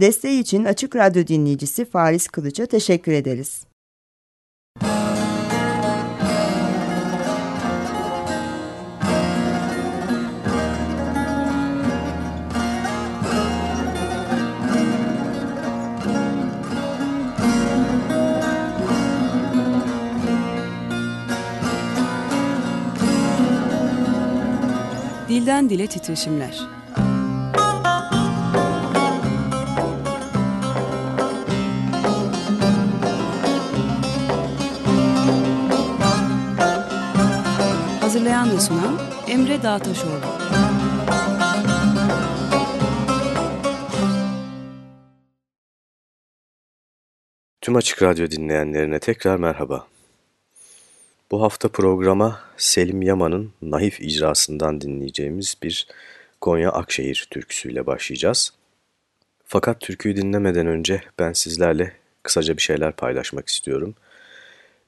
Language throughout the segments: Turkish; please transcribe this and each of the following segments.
Desteği için Açık Radyo dinleyicisi Faris Kılıç'a teşekkür ederiz. Dilden Dile Titreşimler Hazırlayan ve sunan Emre Dağtaşoğlu. Tüm Açık Radyo dinleyenlerine tekrar merhaba. Bu hafta programa Selim Yaman'ın naif icrasından dinleyeceğimiz bir Konya Akşehir türküsüyle başlayacağız. Fakat türküyü dinlemeden önce ben sizlerle kısaca bir şeyler paylaşmak istiyorum.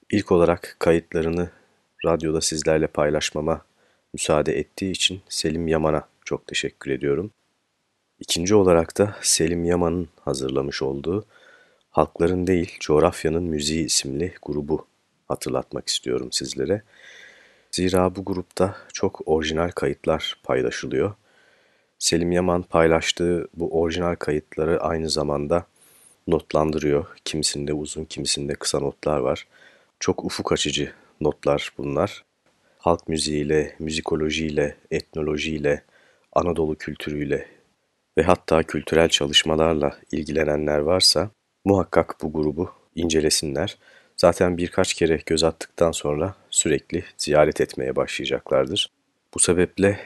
İlk olarak kayıtlarını radyoda sizlerle paylaşmama müsaade ettiği için Selim Yaman'a çok teşekkür ediyorum. İkinci olarak da Selim Yaman'ın hazırlamış olduğu Halkların Değil Coğrafyanın Müziği isimli grubu hatırlatmak istiyorum sizlere. Zira bu grupta çok orijinal kayıtlar paylaşılıyor. Selim Yaman paylaştığı bu orijinal kayıtları aynı zamanda notlandırıyor. Kimisinde uzun, kimisinde kısa notlar var. Çok ufuk açıcı notlar bunlar. Halk müziğiyle, müzikolojiyle, etnolojiyle, Anadolu kültürüyle ve hatta kültürel çalışmalarla ilgilenenler varsa muhakkak bu grubu incelesinler. Zaten birkaç kere göz attıktan sonra sürekli ziyaret etmeye başlayacaklardır. Bu sebeple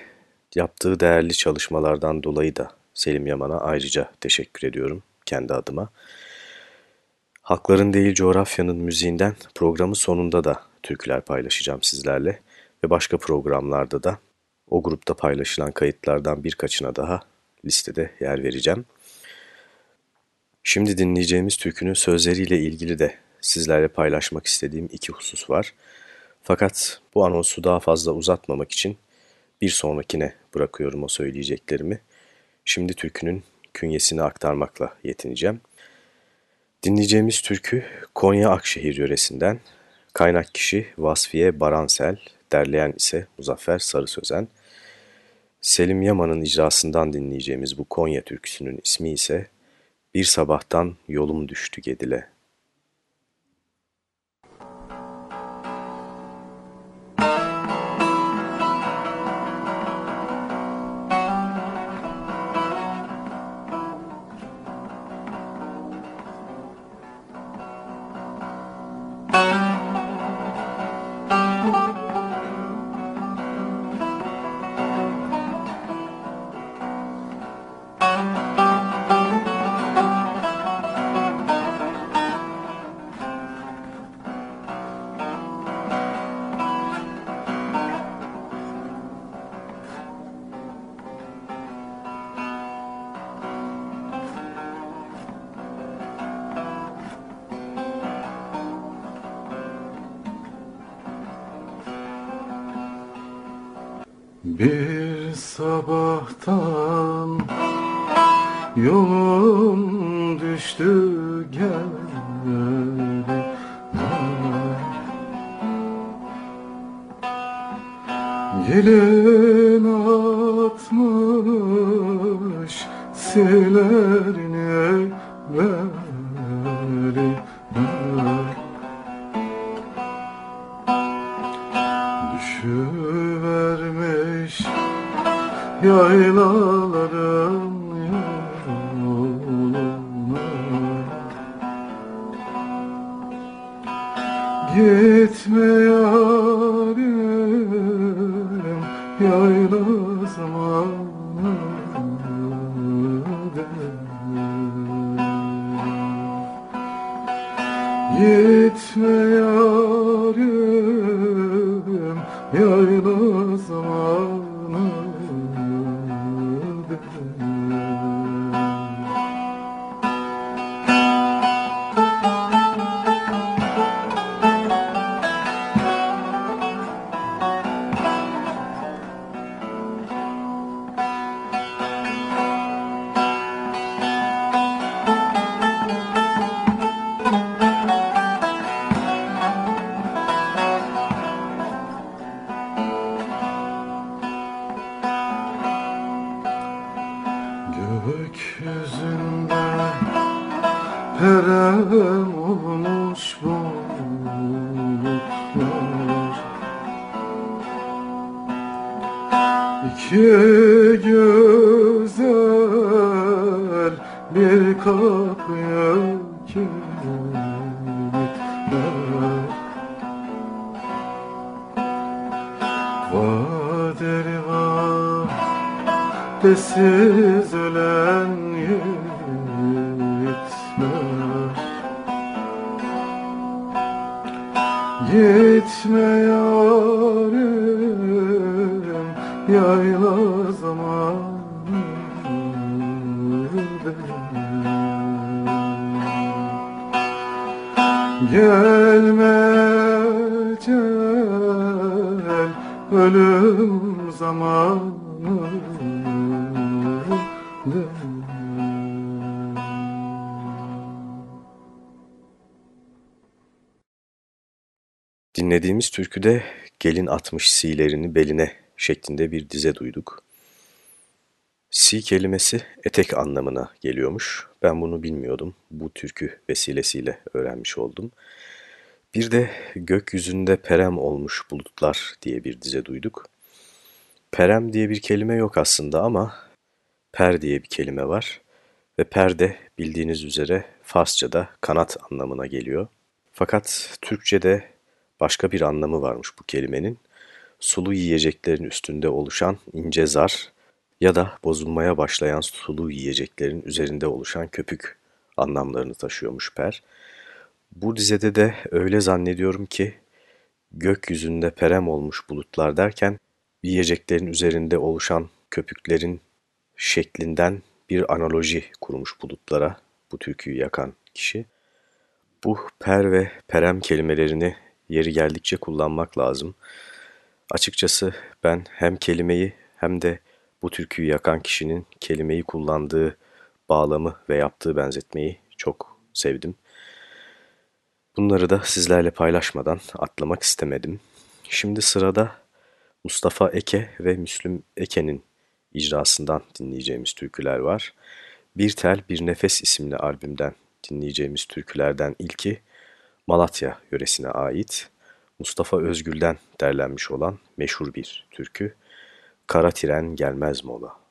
yaptığı değerli çalışmalardan dolayı da Selim Yaman'a ayrıca teşekkür ediyorum kendi adıma. Hakların değil coğrafyanın müziğinden programın sonunda da türküler paylaşacağım sizlerle ve başka programlarda da o grupta paylaşılan kayıtlardan birkaçına daha listede yer vereceğim. Şimdi dinleyeceğimiz türkünün sözleriyle ilgili de sizlerle paylaşmak istediğim iki husus var. Fakat bu anonsu daha fazla uzatmamak için bir sonrakine bırakıyorum o söyleyeceklerimi. Şimdi türkünün künyesini aktarmakla yetineceğim. Dinleyeceğimiz türkü Konya Akşehir yöresinden. Kaynak kişi Vasfiye Baransel, derleyen ise Muzaffer Sarı Sözen. Selim Yaman'ın icrasından dinleyeceğimiz bu Konya türküsünün ismi ise Bir Sabahtan Yolum Düştü Gedile. Bir sabahtan yolum düştü geldi Gelin Gökyüzünde perem olmuş bulutlar. İki güzel bir kapıya kilitler Vadeli vadesiz Gitme Dinlediğimiz türküde gelin atmış silerini beline şeklinde bir dize duyduk. Si kelimesi etek anlamına geliyormuş. Ben bunu bilmiyordum. Bu türkü vesilesiyle öğrenmiş oldum. Bir de gökyüzünde perem olmuş bulutlar diye bir dize duyduk. Perem diye bir kelime yok aslında ama per diye bir kelime var. Ve per de bildiğiniz üzere Farsça'da kanat anlamına geliyor. Fakat Türkçe'de başka bir anlamı varmış bu kelimenin. Sulu yiyeceklerin üstünde oluşan ince zar ya da bozulmaya başlayan sulu yiyeceklerin üzerinde oluşan köpük anlamlarını taşıyormuş per. Bu dizede de öyle zannediyorum ki gökyüzünde perem olmuş bulutlar derken yiyeceklerin üzerinde oluşan köpüklerin şeklinden bir analoji kurmuş bulutlara bu türküyü yakan kişi. Bu per ve perem kelimelerini yeri geldikçe kullanmak lazım. Açıkçası ben hem kelimeyi hem de bu türküyü yakan kişinin kelimeyi kullandığı bağlamı ve yaptığı benzetmeyi çok sevdim. Bunları da sizlerle paylaşmadan atlamak istemedim. Şimdi sırada Mustafa Eke ve Müslüm Eke'nin icrasından dinleyeceğimiz türküler var. Bir Tel Bir Nefes isimli albümden dinleyeceğimiz türkülerden ilki Malatya yöresine ait Mustafa Özgül'den derlenmiş olan meşhur bir türkü. Kara Tren Gelmez Mola.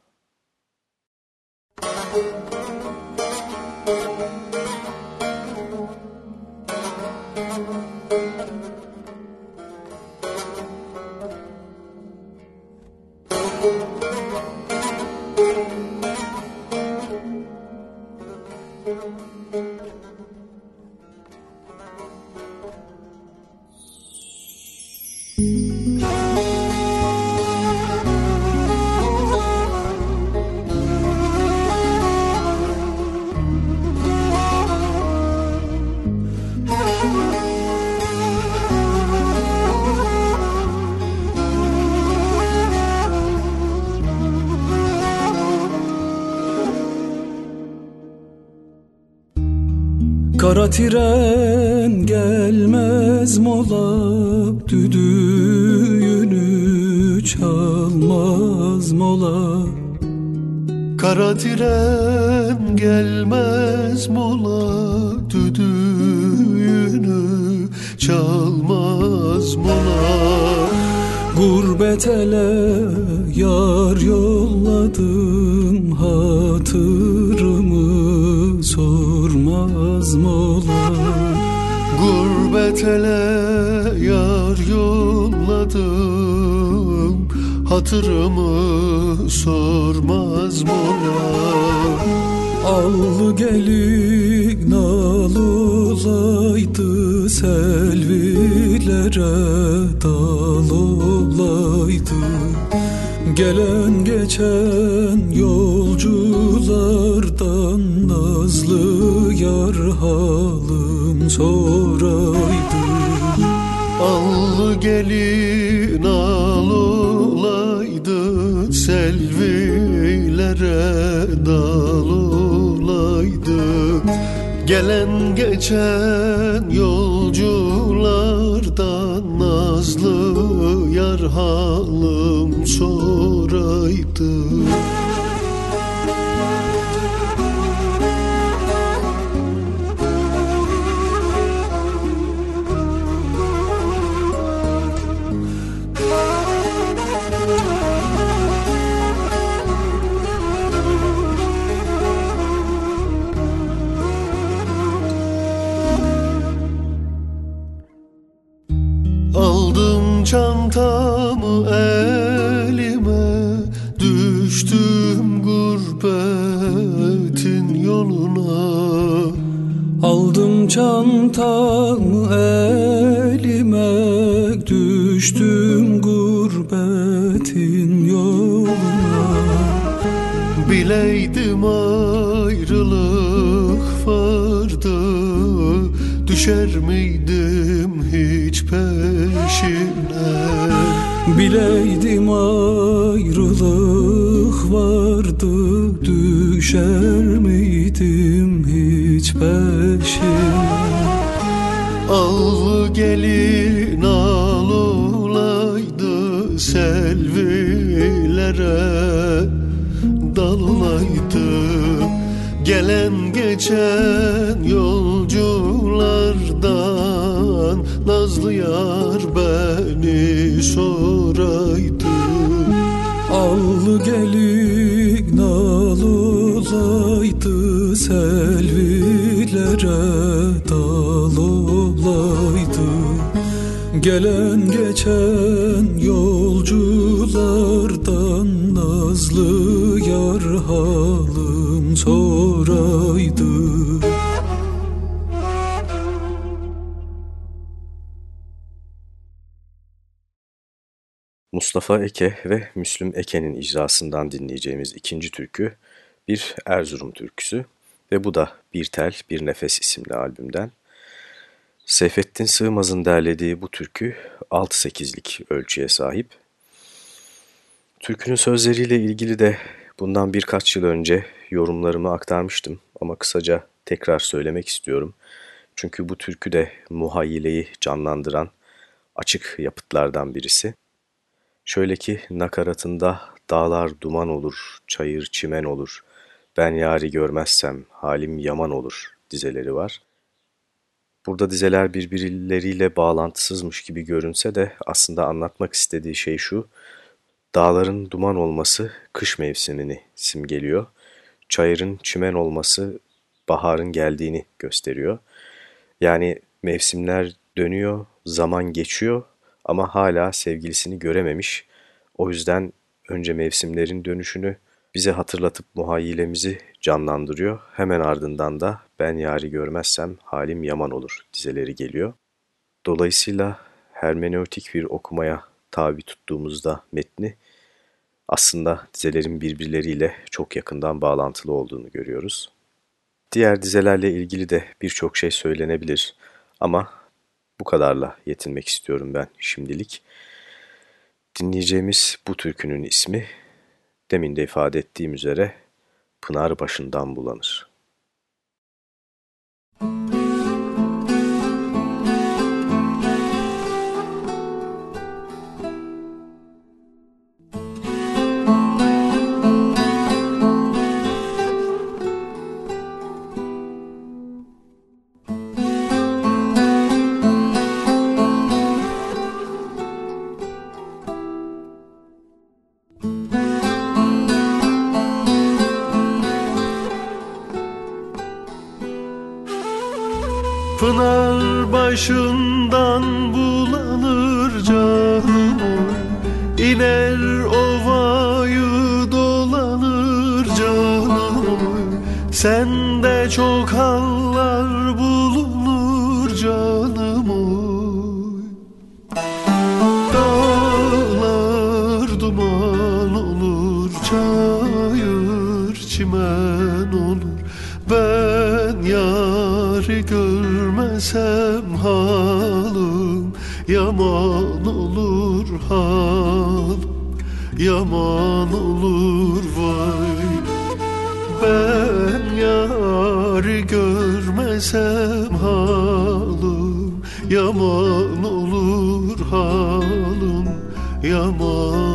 Kara tren gelmez mola Düdüğünü çalmaz mola Kara tren gelmez mola Düdüğünü çalmaz mola Gurbet ele yar yolladım hatırımı sormaz mola Gurbet ele yar yolladım. Hatırımı sormaz mola Allı gelin al olaydı selvilere dal olaydı. Gelen geçen yolculardan nazlı yar halım soraydı. Allı gelin al olaydı selvilere dal olaydı Gelen geçen yolculardan nazlı yar halım soraydı Mustafa Eke ve Müslüm Eke'nin icrasından dinleyeceğimiz ikinci türkü bir Erzurum türküsü ve bu da Bir Tel Bir Nefes isimli albümden. Seyfettin Sığmaz'ın derlediği bu türkü 6-8'lik ölçüye sahip. Türkünün sözleriyle ilgili de bundan birkaç yıl önce yorumlarımı aktarmıştım ama kısaca tekrar söylemek istiyorum. Çünkü bu türkü de muhayyileyi canlandıran açık yapıtlardan birisi. Şöyle ki nakaratında dağlar duman olur, çayır çimen olur, ben yari görmezsem halim yaman olur dizeleri var. Burada dizeler birbirleriyle bağlantısızmış gibi görünse de aslında anlatmak istediği şey şu, dağların duman olması kış mevsimini simgeliyor, çayırın çimen olması baharın geldiğini gösteriyor. Yani mevsimler dönüyor, zaman geçiyor ama hala sevgilisini görememiş. O yüzden önce mevsimlerin dönüşünü bize hatırlatıp muhayyilemizi canlandırıyor. Hemen ardından da ben yari görmezsem halim yaman olur dizeleri geliyor. Dolayısıyla hermeneutik bir okumaya tabi tuttuğumuzda metni aslında dizelerin birbirleriyle çok yakından bağlantılı olduğunu görüyoruz. Diğer dizelerle ilgili de birçok şey söylenebilir ama bu kadarla yetinmek istiyorum ben şimdilik. Dinleyeceğimiz bu türkünün ismi demin de ifade ettiğim üzere Pınar başından bulanır. Pınar Yaman olur hal Yaman olur vay. Ben yari görmesem halım Yaman olur halım Yaman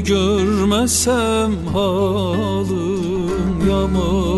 görmesem halım Yaman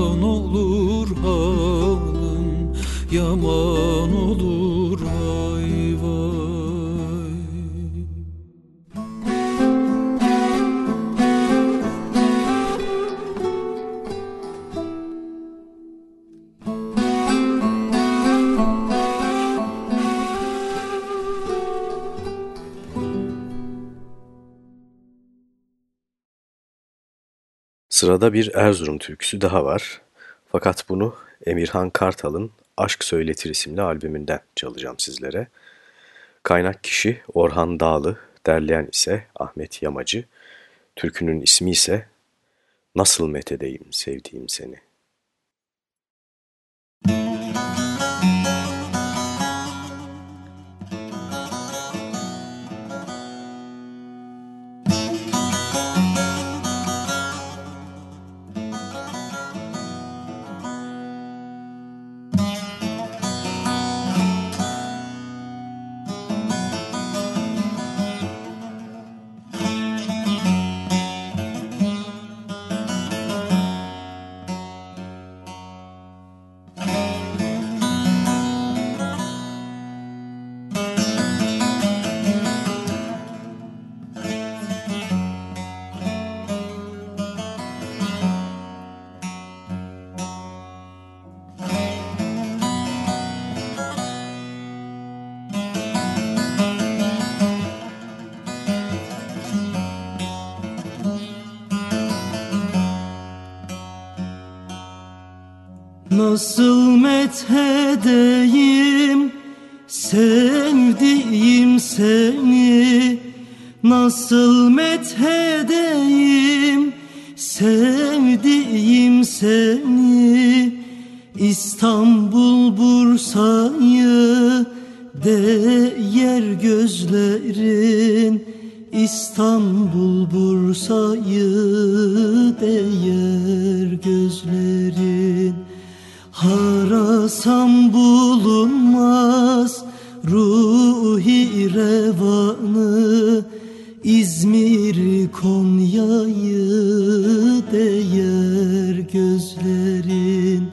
Sırada bir Erzurum türküsü daha var. Fakat bunu Emirhan Kartal'ın Aşk Söyletir isimli albümünden çalacağım sizlere. Kaynak kişi Orhan Dağlı, derleyen ise Ahmet Yamacı. Türkünün ismi ise Nasıl Methedeyim Sevdiğim Seni. Nasıl methedeyim? Sevdiğim seni. Nasıl methedeyim? Sevdiğim seni. İstanbul Bursa'yı değer gözlerin. İstanbul Bursa'yı değer Harasam bulunmaz ruhi revanı. İzmir Konya'yı değer gözlerin.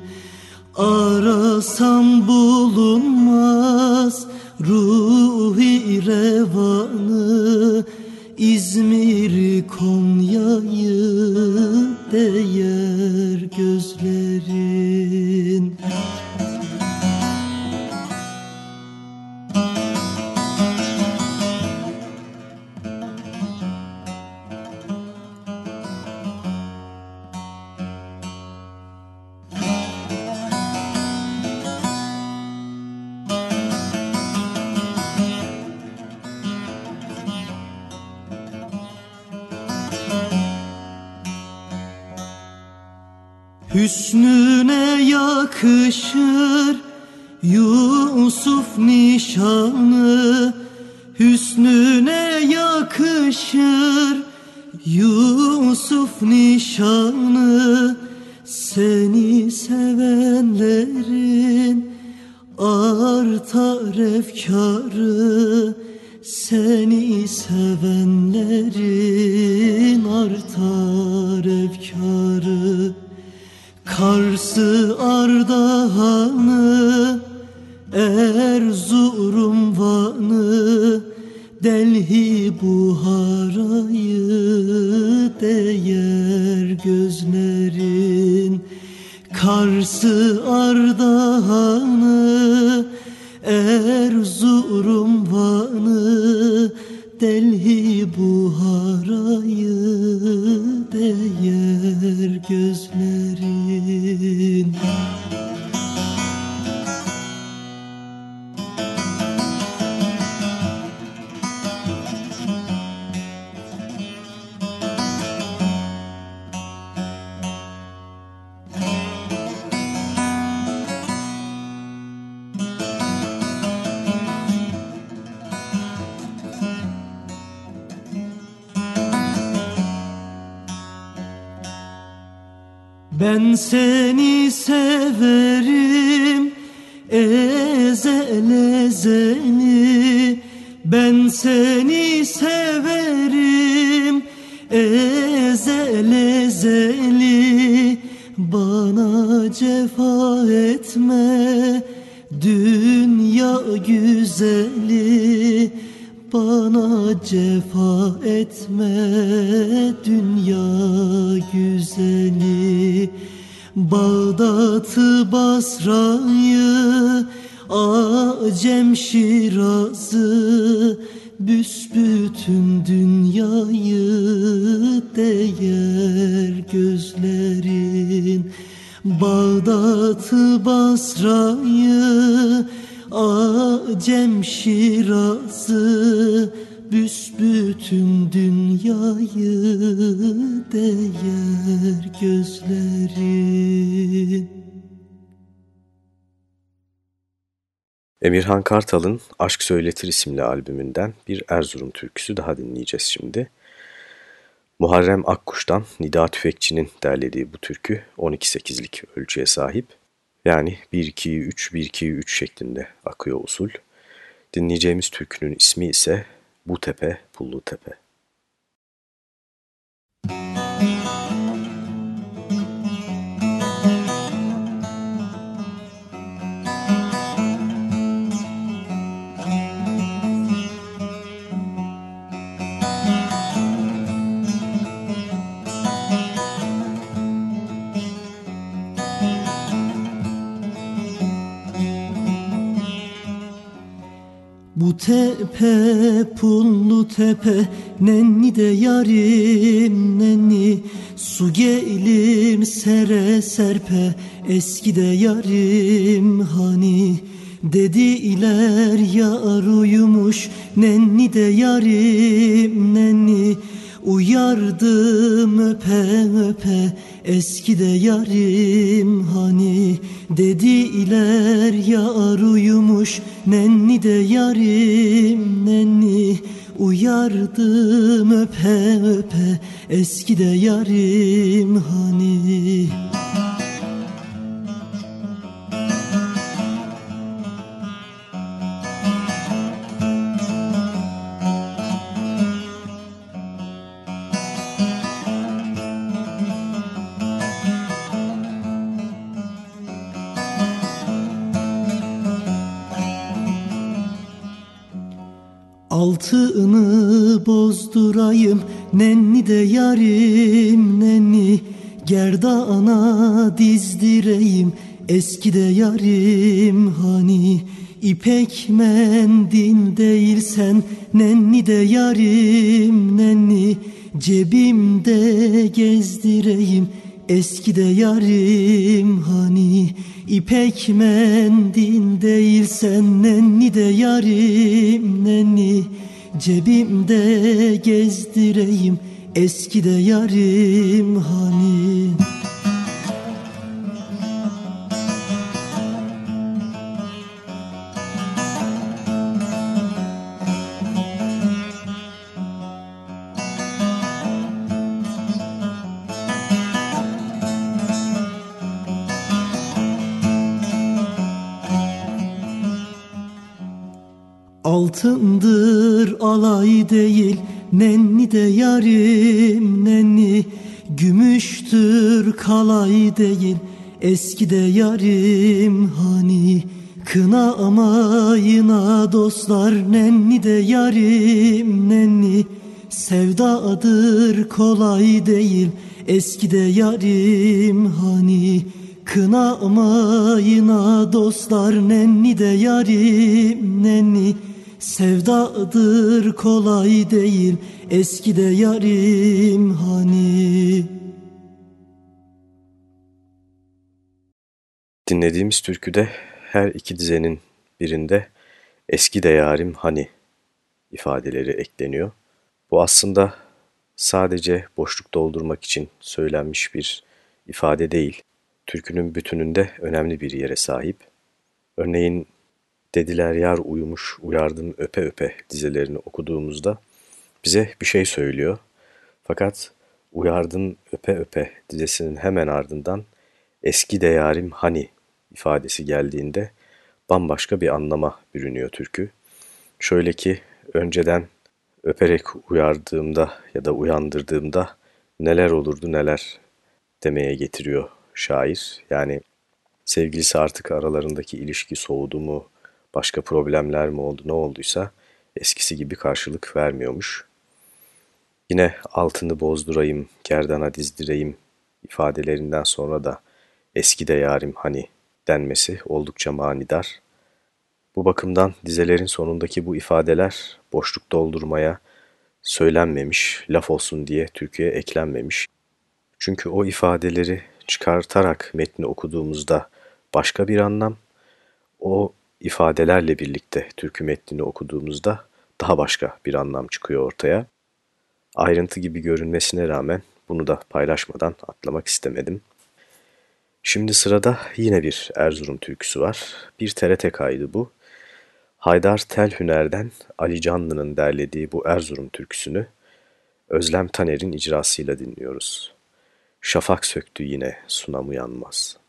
Arasam bulunmaz ruhi revanı. İzmir Konya'yı değer gözlerin nişanı Hüsnüne yakışır. Yusuf nişanı Seni sevenlerin artar efkarı. Seni sevenlerin artar efkarı. Kars'ı Ardahan'ı Erzurum Van'ı Delhi Buhara'yı değer gözlerin Karsı Ardahan'ı Erzurum Van'ı Delhi Buhara'yı değer gözlerin Ben seni severim ezel ezeli Ben seni severim ezel ezeli Bana cefa etme dünya güzeli. Bana cefa etme dünya güzeli Bağdat'ı Basra'yı Acem Şiraz'ı Büsbütün dünyayı değer gözlerin. Bağdat'ı Basra'yı Acem Şiraz'ı Büsbütün dünyayı değer gözlerin Emirhan Kartal'ın Aşk Söyletir isimli albümünden bir Erzurum türküsü daha dinleyeceğiz şimdi. Muharrem Akkuş'tan Nida Tüfekçi'nin derlediği bu türkü 12-8'lik ölçüye sahip. Yani 1-2-3-1-2-3 şeklinde akıyor usul. Dinleyeceğimiz türkünün ismi ise Bu Tepe Pullu Tepe. Bu tepe pullu tepe. Nenni de yarim nenni. Su gelir sere serpe. Eski de yarim hani. Dediler yar uyumuş. Nenni de yarim nenni Uyardım öpe öpe eski de yarim hani. Dediler yar uyumuş nenni de yarim nenni. Uyardım öpe öpe eski de yarim hani Altını bozdurayım. Nenni de yarim nenni Gerdana dizdireyim. Eski de yarim hani İpek mendil değilsen nenni de yarim nenni. Cebimde gezdireyim eski de yarim hani. İpek mendil değilsen nenni de yarim nenni Cebimde gezdireyim eski de yarim hani Altındır alay değil nenni de yarim nenni. Gümüştür kalay değil eski de yarim hani. Kına amayına dostlar nenni de yarim nenni. Sevdadır kolay değil Eskide yarim hani. Kınamayına dostlar nenni de yarim nenni Sevdadır kolay değil eskide yarim hani Dinlediğimiz türküde her iki dizenin birinde eski de yarim hani ifadeleri ekleniyor. Bu aslında sadece boşluk doldurmak için söylenmiş bir ifade değil. Türkünün bütününde önemli bir yere sahip. Örneğin Dediler yar uyumuş uyardım öpe öpe dizelerini okuduğumuzda bize bir şey söylüyor. Fakat uyardım öpe öpe dizesinin hemen ardından eski de yarim hani ifadesi geldiğinde bambaşka bir anlama bürünüyor türkü. Şöyle ki önceden öperek uyardığımda ya da uyandırdığımda neler olurdu neler demeye getiriyor şair. Yani sevgilisi artık aralarındaki ilişki soğudu mu, başka problemler mi oldu ne olduysa eskisi gibi karşılık vermiyormuş. Yine altını bozdurayım, gerdana dizdireyim ifadelerinden sonra da eski de yarim hani denmesi oldukça manidar. Bu bakımdan dizelerin sonundaki bu ifadeler boşluk doldurmaya söylenmemiş, laf olsun diye Türkiye eklenmemiş. Çünkü o ifadeleri çıkartarak metni okuduğumuzda başka bir anlam, o ifadelerle birlikte türkü metnini okuduğumuzda daha başka bir anlam çıkıyor ortaya. Ayrıntı gibi görünmesine rağmen bunu da paylaşmadan atlamak istemedim. Şimdi sırada yine bir Erzurum türküsü var. Bir TRT kaydı bu. Haydar Telhüner'den Ali Canlı'nın derlediği bu Erzurum türküsünü Özlem Taner'in icrasıyla dinliyoruz. Şafak söktü yine sunam uyanmaz.''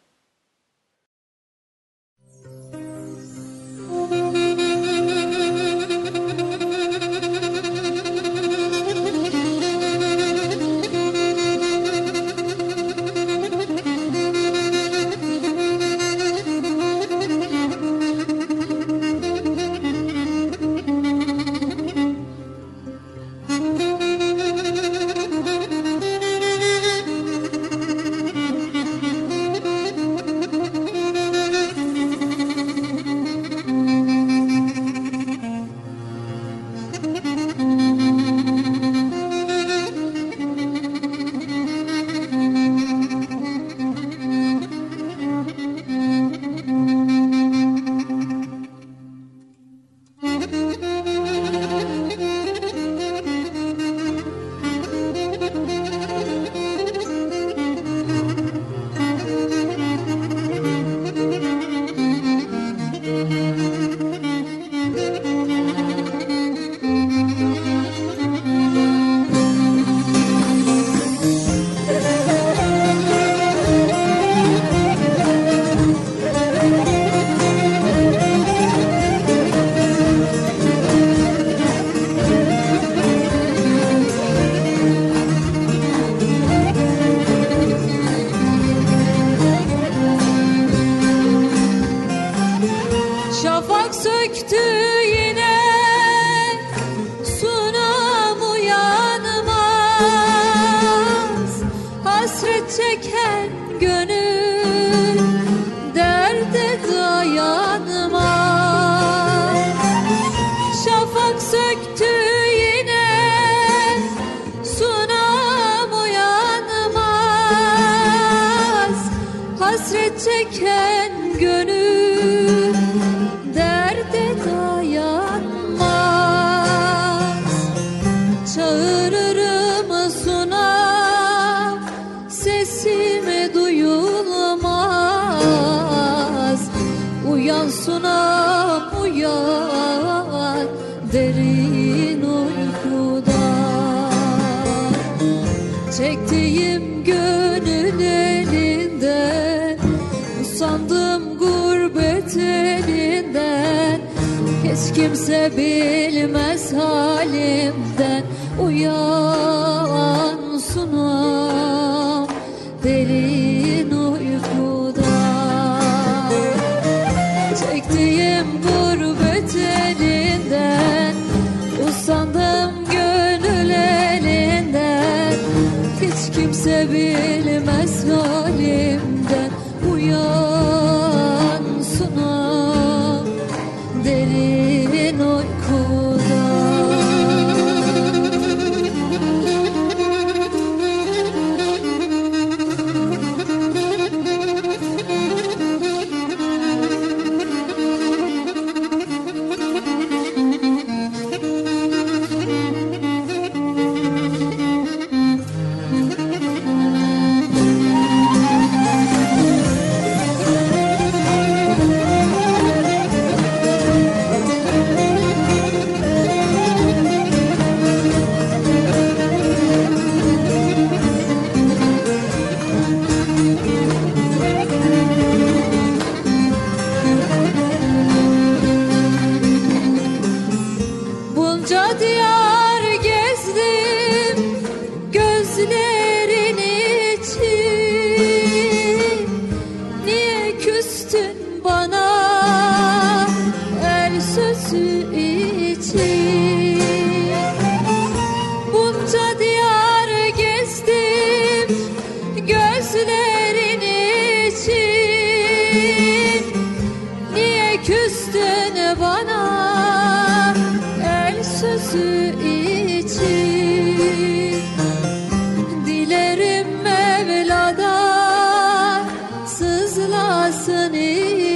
bebê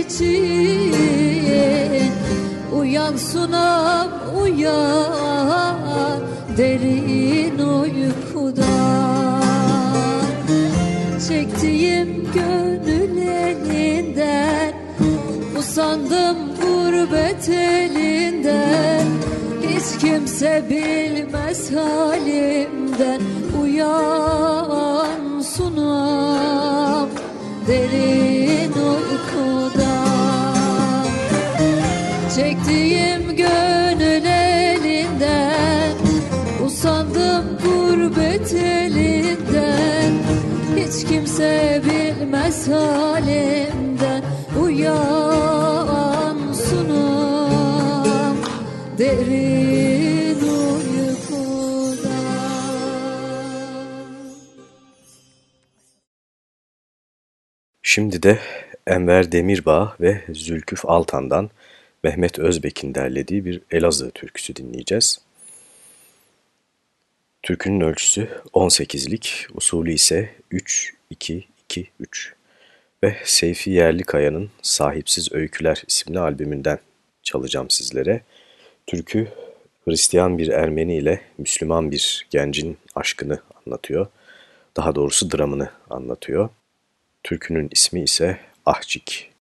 için. Uyan sunam uyan derin uykudan Çektiğim gönül elinden Usandım gurbet elinden. Hiç kimse bilmez halimden Uyan sunam derin uykudan Çektiğim gönül elinden Usandım gurbet elinden. Hiç kimse bilmez halimden Uyan sunam. Derin uykudan Şimdi de Enver Demirbağ ve Zülküf Altan'dan Mehmet Özbek'in derlediği bir Elazığ türküsü dinleyeceğiz. Türkünün ölçüsü 18'lik, usulü ise 3-2-2-3 ve Seyfi Yerlikaya'nın Sahipsiz Öyküler isimli albümünden çalacağım sizlere. Türkü Hristiyan bir Ermeni ile Müslüman bir gencin aşkını anlatıyor. Daha doğrusu dramını anlatıyor. Türkünün ismi ise Ahcik.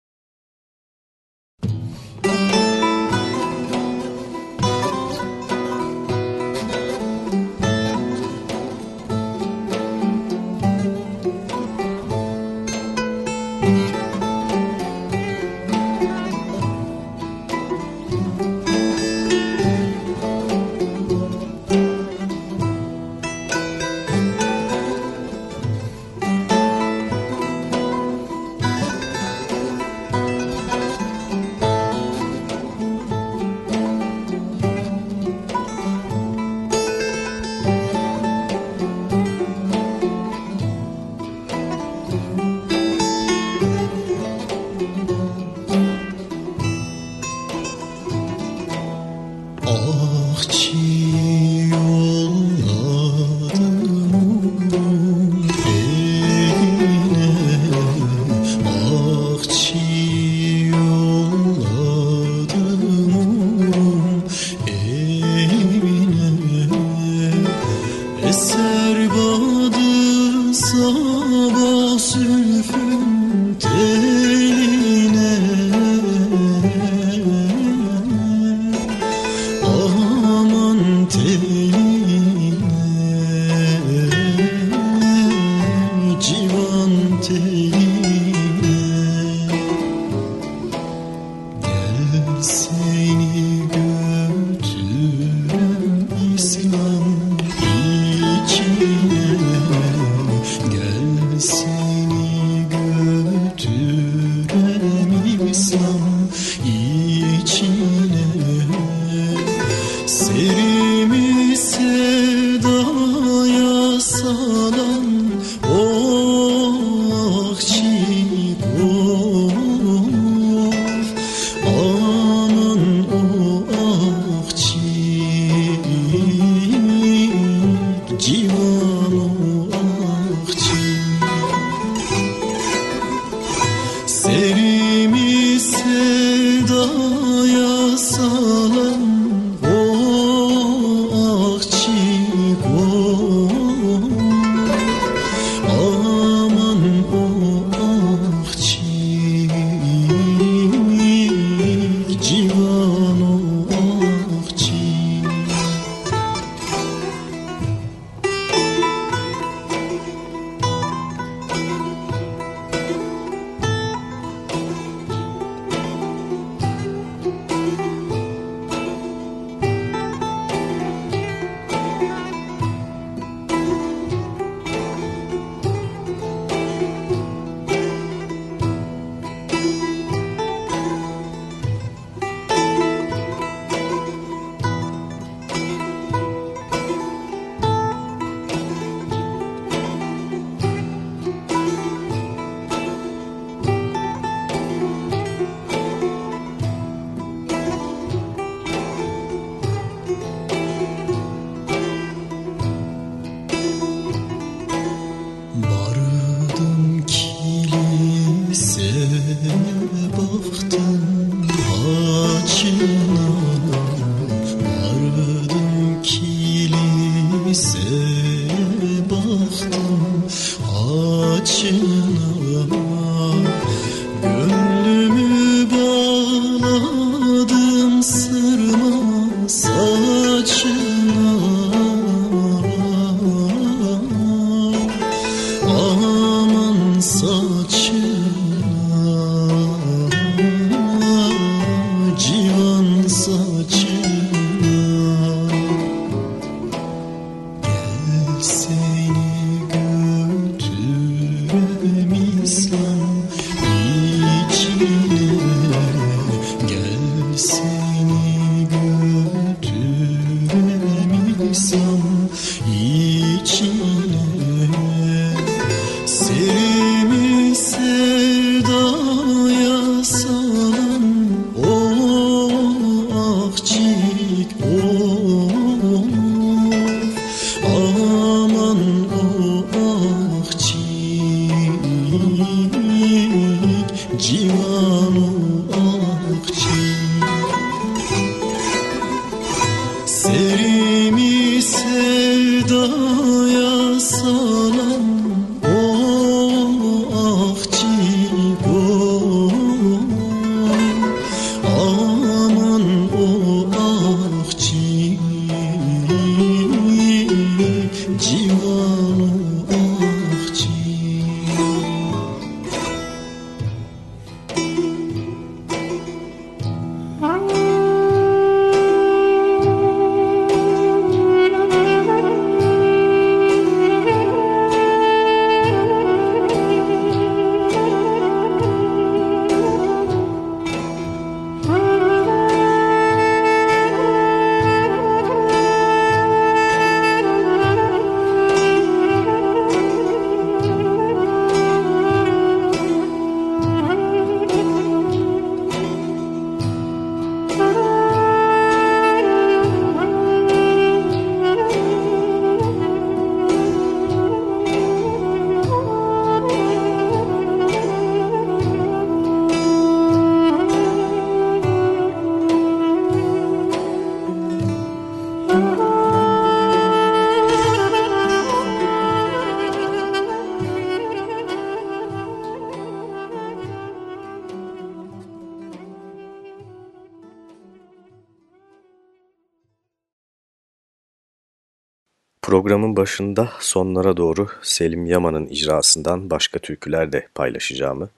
Programın başında sonlara doğru Selim Yaman'ın icrasından başka türküler de paylaşacağımı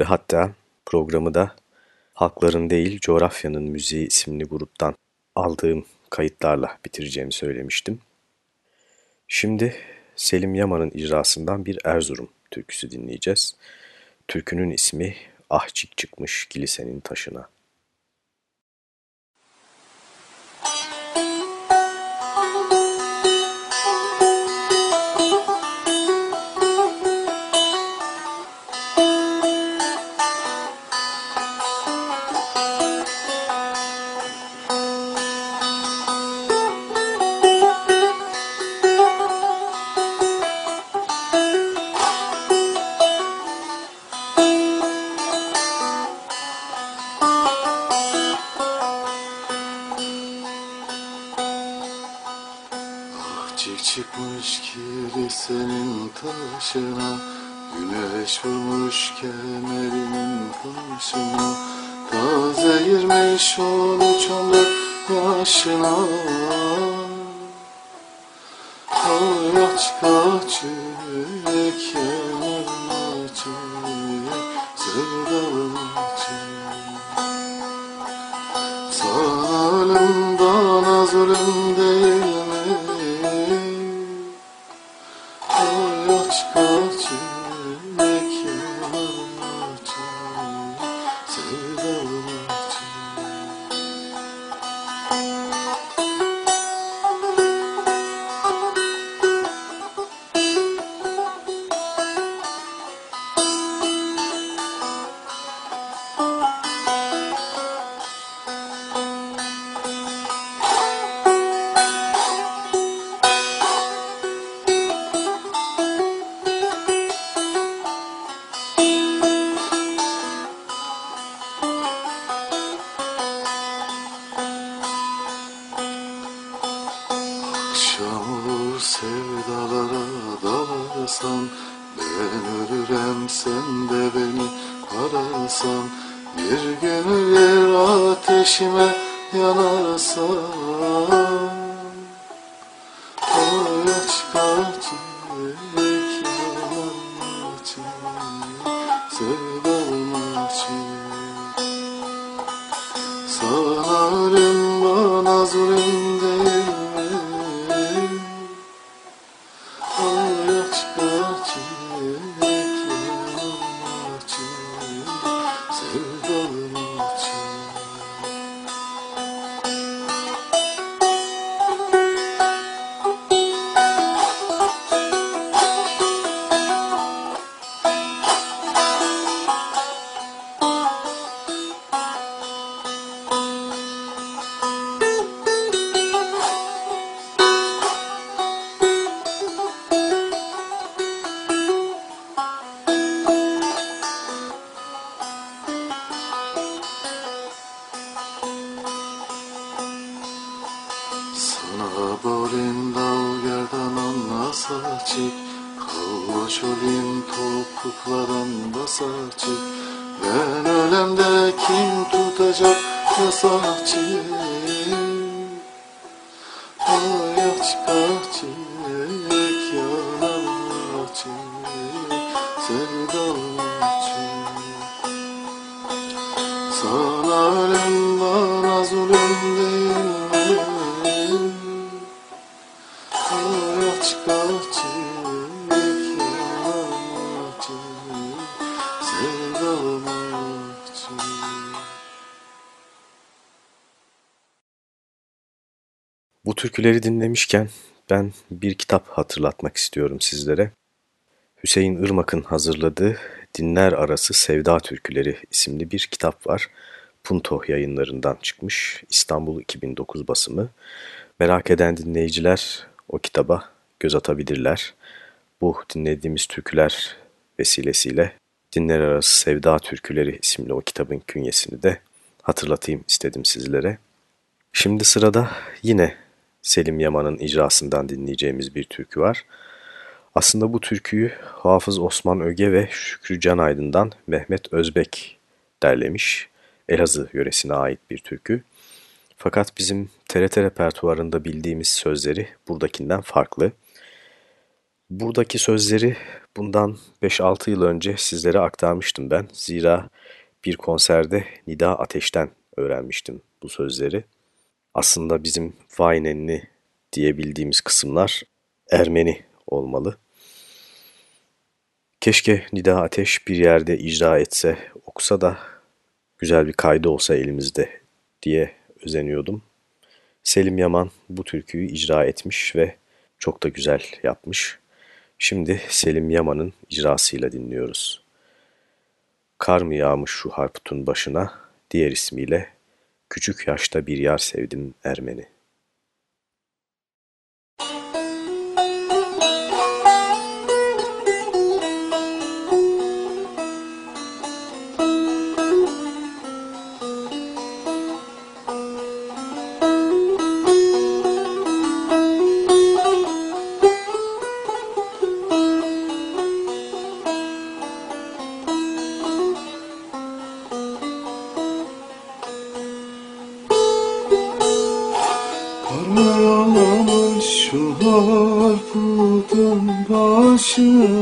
ve hatta programı da Halkların Değil Coğrafyanın Müziği isimli gruptan aldığım kayıtlarla bitireceğimi söylemiştim. Şimdi Selim Yaman'ın icrasından bir Erzurum türküsü dinleyeceğiz. Türkünün ismi Ahçık çıkmış kilisenin taşına. Başına Güneş vurmuş kemerinin başına Taze girmiş on üç on dört yaşına Hayat kaçı kemer açı Sevda açı. Zalimdan zulüm değil yalan için Sevdalım için Sana ölüm bana zulüm türküleri dinlemişken ben bir kitap hatırlatmak istiyorum sizlere. Hüseyin Irmak'ın hazırladığı Dinler Arası Sevda Türküleri isimli bir kitap var. Punto yayınlarından çıkmış İstanbul 2009 basımı. Merak eden dinleyiciler o kitaba göz atabilirler. Bu dinlediğimiz türküler vesilesiyle Dinler Arası Sevda Türküleri isimli o kitabın künyesini de hatırlatayım istedim sizlere. Şimdi sırada yine Selim Yaman'ın icrasından dinleyeceğimiz bir türkü var. Aslında bu türküyü Hafız Osman Öge ve Şükrü Canaydın'dan Mehmet Özbek derlemiş. Elazığ yöresine ait bir türkü. Fakat bizim TRT repertuarında bildiğimiz sözleri buradakinden farklı. Buradaki sözleri bundan 5-6 yıl önce sizlere aktarmıştım ben. Zira bir konserde Nida Ateş'ten öğrenmiştim bu sözleri. Aslında bizim vay nenni diyebildiğimiz kısımlar Ermeni olmalı. Keşke Nida Ateş bir yerde icra etse, okusa da güzel bir kaydı olsa elimizde diye özeniyordum. Selim Yaman bu türküyü icra etmiş ve çok da güzel yapmış. Şimdi Selim Yaman'ın icrasıyla dinliyoruz. Kar mı yağmış şu harputun başına, diğer ismiyle Küçük yaşta bir yar sevdim Ermeni. Başına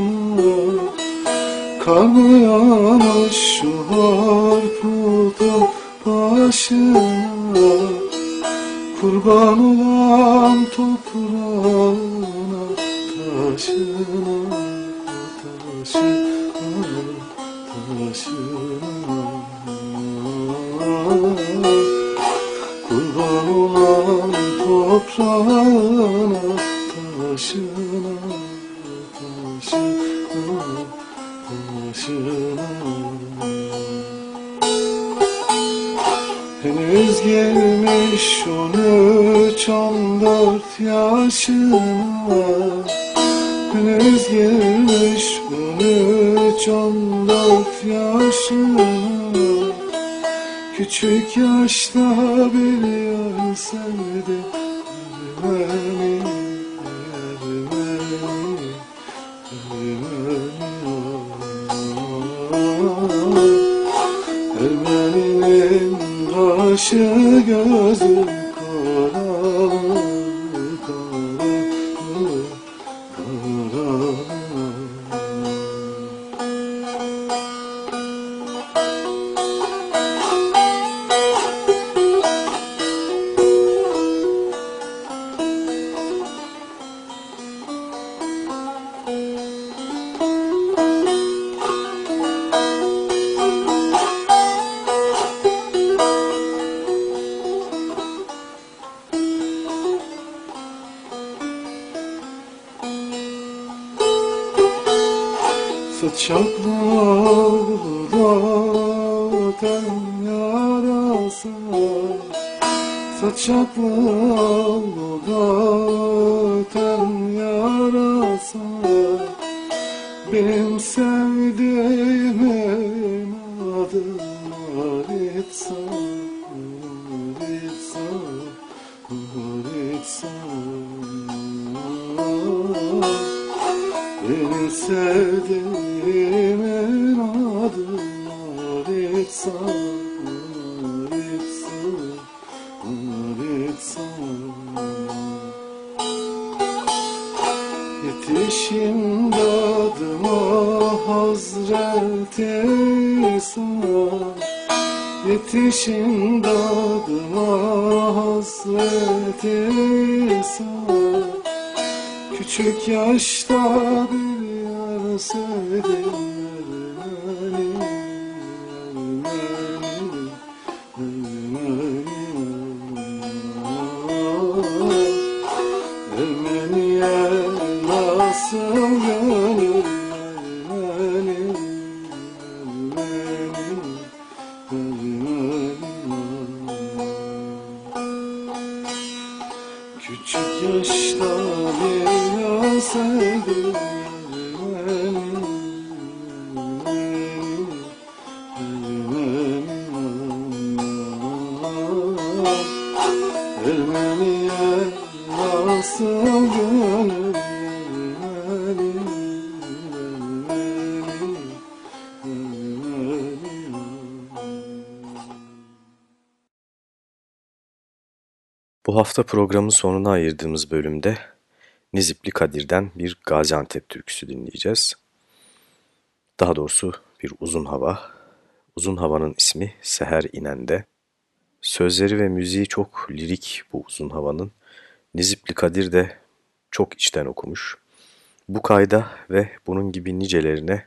Saçaklarında ten yarası Saçaklarında hafta programın sonuna ayırdığımız bölümde Nizipli Kadir'den bir Gaziantep türküsü dinleyeceğiz. Daha doğrusu bir uzun hava. Uzun havanın ismi Seher İnen'de. Sözleri ve müziği çok lirik bu uzun havanın. Nizipli Kadir de çok içten okumuş. Bu kayda ve bunun gibi nicelerine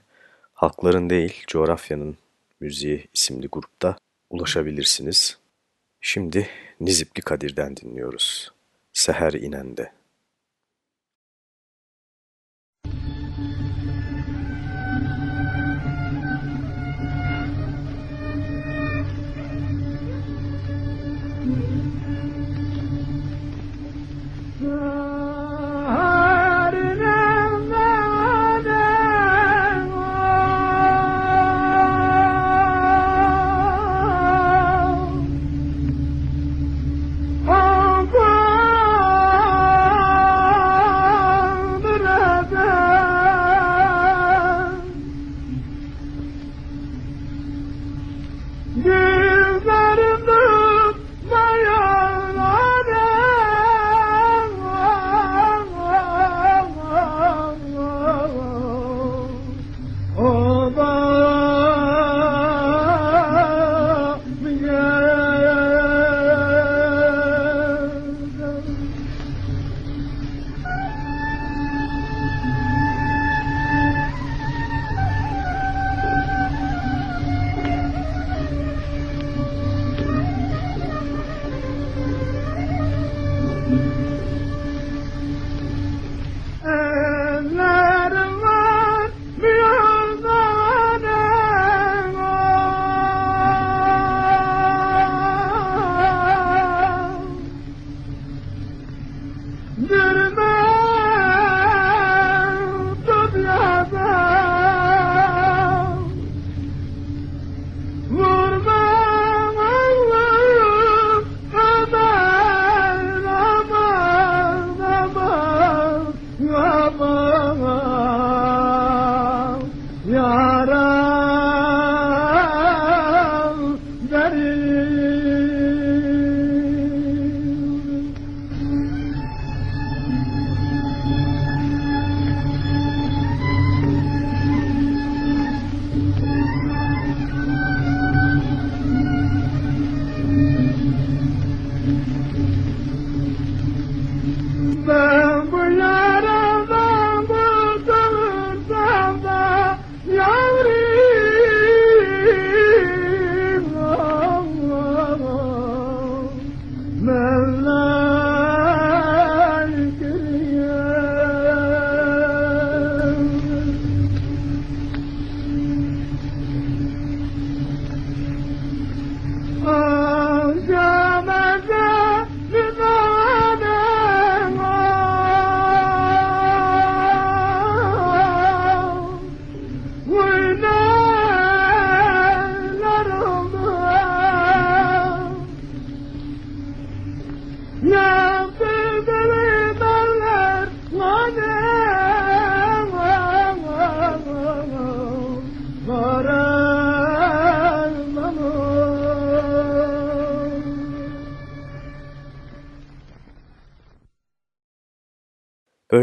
Halkların Değil Coğrafyanın Müziği isimli grupta ulaşabilirsiniz. Şimdi Nizipli Kadir'den dinliyoruz. Seher İnen'de.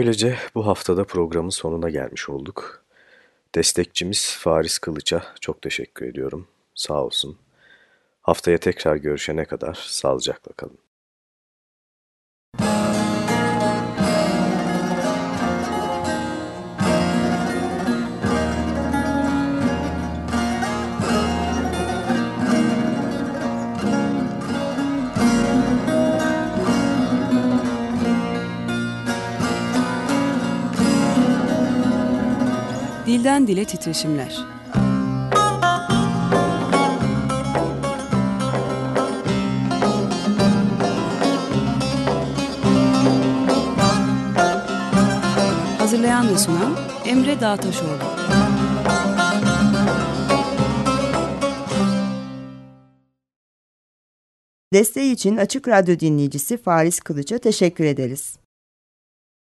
Böylece bu haftada programın sonuna gelmiş olduk. Destekçimiz Faris Kılıç'a çok teşekkür ediyorum. Sağ olsun. Haftaya tekrar görüşene kadar sağlıcakla kalın. Dilden dile titreşimler. Hazırlayan ve sunan Emre Dağtaşoğlu. Desteği için Açık Radyo dinleyicisi Faris Kılıç'a teşekkür ederiz.